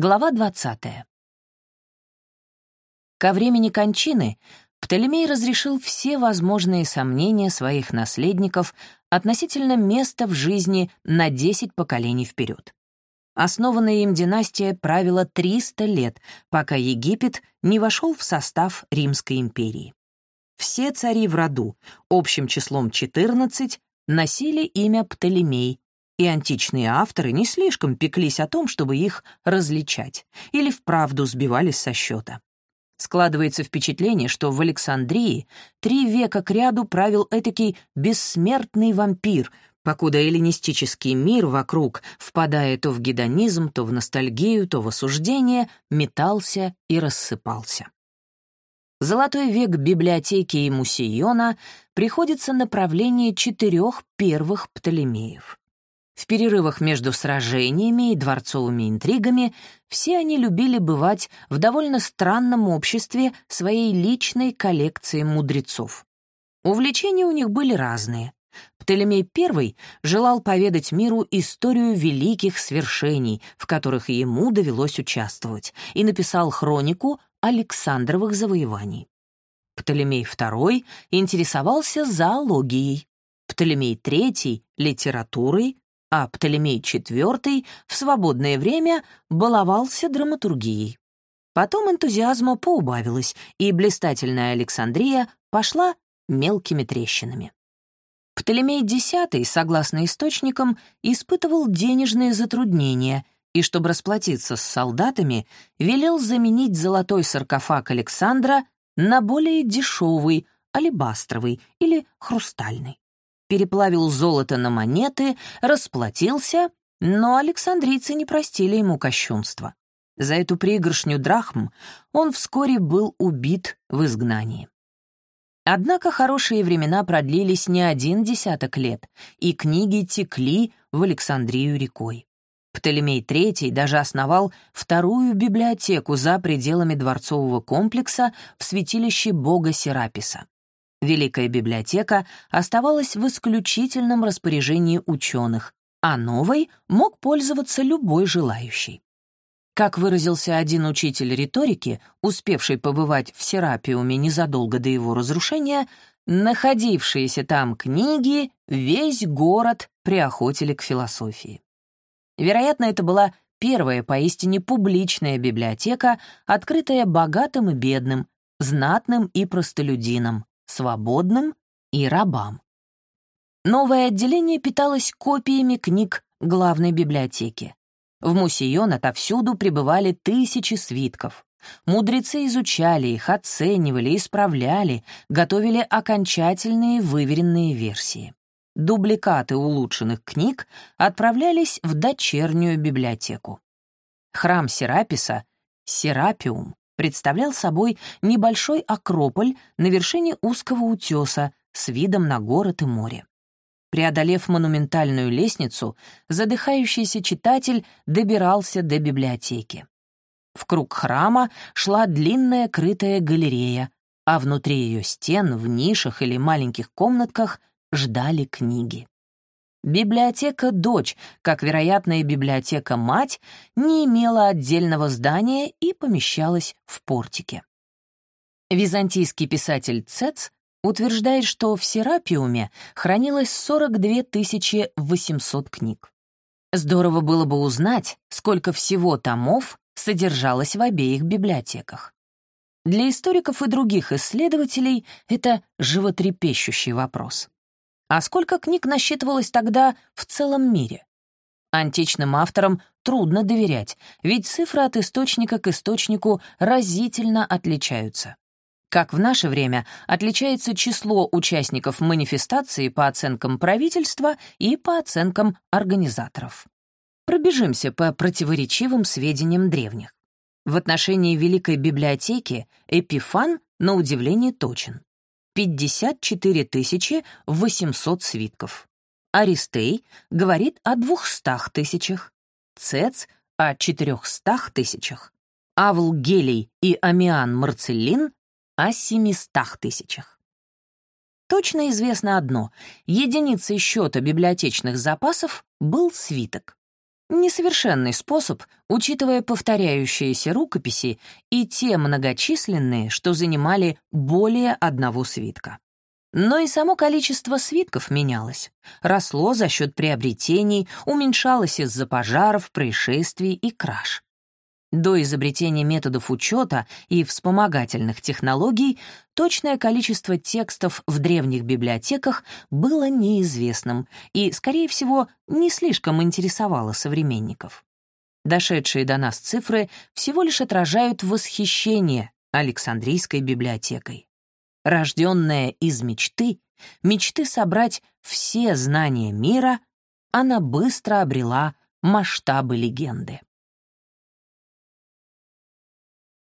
Глава 20. Ко времени кончины Птолемей разрешил все возможные сомнения своих наследников относительно места в жизни на 10 поколений вперед. Основанная им династия правила 300 лет, пока Египет не вошел в состав Римской империи. Все цари в роду, общим числом 14, носили имя Птолемей, и античные авторы не слишком пеклись о том, чтобы их различать, или вправду сбивались со счета. Складывается впечатление, что в Александрии три века кряду правил этакий бессмертный вампир, покуда эллинистический мир вокруг, впадая то в гедонизм, то в ностальгию, то в осуждение, метался и рассыпался. Золотой век библиотеки и Мусиона приходится на правление четырех первых Птолемеев. В перерывах между сражениями и дворцовыми интригами все они любили бывать в довольно странном обществе своей личной коллекции мудрецов. Увлечения у них были разные. Птолемей I желал поведать миру историю великих свершений, в которых ему довелось участвовать, и написал хронику Александровых завоеваний. Птолемей II интересовался зоологией, Птолемей III — литературой, а Птолемей IV в свободное время баловался драматургией. Потом энтузиазма поубавилось, и блистательная Александрия пошла мелкими трещинами. Птолемей X, согласно источникам, испытывал денежные затруднения и, чтобы расплатиться с солдатами, велел заменить золотой саркофаг Александра на более дешевый, алебастровый или хрустальный переплавил золото на монеты, расплатился, но александрийцы не простили ему кощунства. За эту пригоршню драхм он вскоре был убит в изгнании. Однако хорошие времена продлились не один десяток лет, и книги текли в Александрию рекой. Птолемей III даже основал вторую библиотеку за пределами дворцового комплекса в святилище бога Сераписа. Великая библиотека оставалась в исключительном распоряжении ученых, а новой мог пользоваться любой желающий. Как выразился один учитель риторики, успевший побывать в Серапиуме незадолго до его разрушения, находившиеся там книги весь город приохотили к философии. Вероятно, это была первая поистине публичная библиотека, открытая богатым и бедным, знатным и простолюдинам, свободным и рабам. Новое отделение питалось копиями книг главной библиотеки. В Мусион отовсюду прибывали тысячи свитков. Мудрецы изучали их, оценивали, исправляли, готовили окончательные выверенные версии. Дубликаты улучшенных книг отправлялись в дочернюю библиотеку. Храм Сераписа, Серапиум, представлял собой небольшой акрополь на вершине узкого утеса с видом на город и море. Преодолев монументальную лестницу, задыхающийся читатель добирался до библиотеки. В круг храма шла длинная крытая галерея, а внутри ее стен, в нишах или маленьких комнатках ждали книги. Библиотека «Дочь», как, вероятно, и библиотека «Мать», не имела отдельного здания и помещалась в портике. Византийский писатель Цец утверждает, что в Серапиуме хранилось 42 800 книг. Здорово было бы узнать, сколько всего томов содержалось в обеих библиотеках. Для историков и других исследователей это животрепещущий вопрос. А сколько книг насчитывалось тогда в целом мире? Античным авторам трудно доверять, ведь цифры от источника к источнику разительно отличаются. Как в наше время отличается число участников манифестации по оценкам правительства и по оценкам организаторов. Пробежимся по противоречивым сведениям древних. В отношении Великой библиотеки Эпифан на удивление точен. 54 800 свитков. Аристей говорит о 200 тысячах, Цец — о 400 тысячах, Авл Гелий и Амиан Марцеллин — о 700 тысячах. Точно известно одно — единицей счета библиотечных запасов был свиток. Несовершенный способ, учитывая повторяющиеся рукописи и те многочисленные, что занимали более одного свитка. Но и само количество свитков менялось. Росло за счет приобретений, уменьшалось из-за пожаров, происшествий и краж. До изобретения методов учета и вспомогательных технологий точное количество текстов в древних библиотеках было неизвестным и, скорее всего, не слишком интересовало современников. Дошедшие до нас цифры всего лишь отражают восхищение Александрийской библиотекой рожденная из мечты, мечты собрать все знания мира, она быстро обрела масштабы легенды.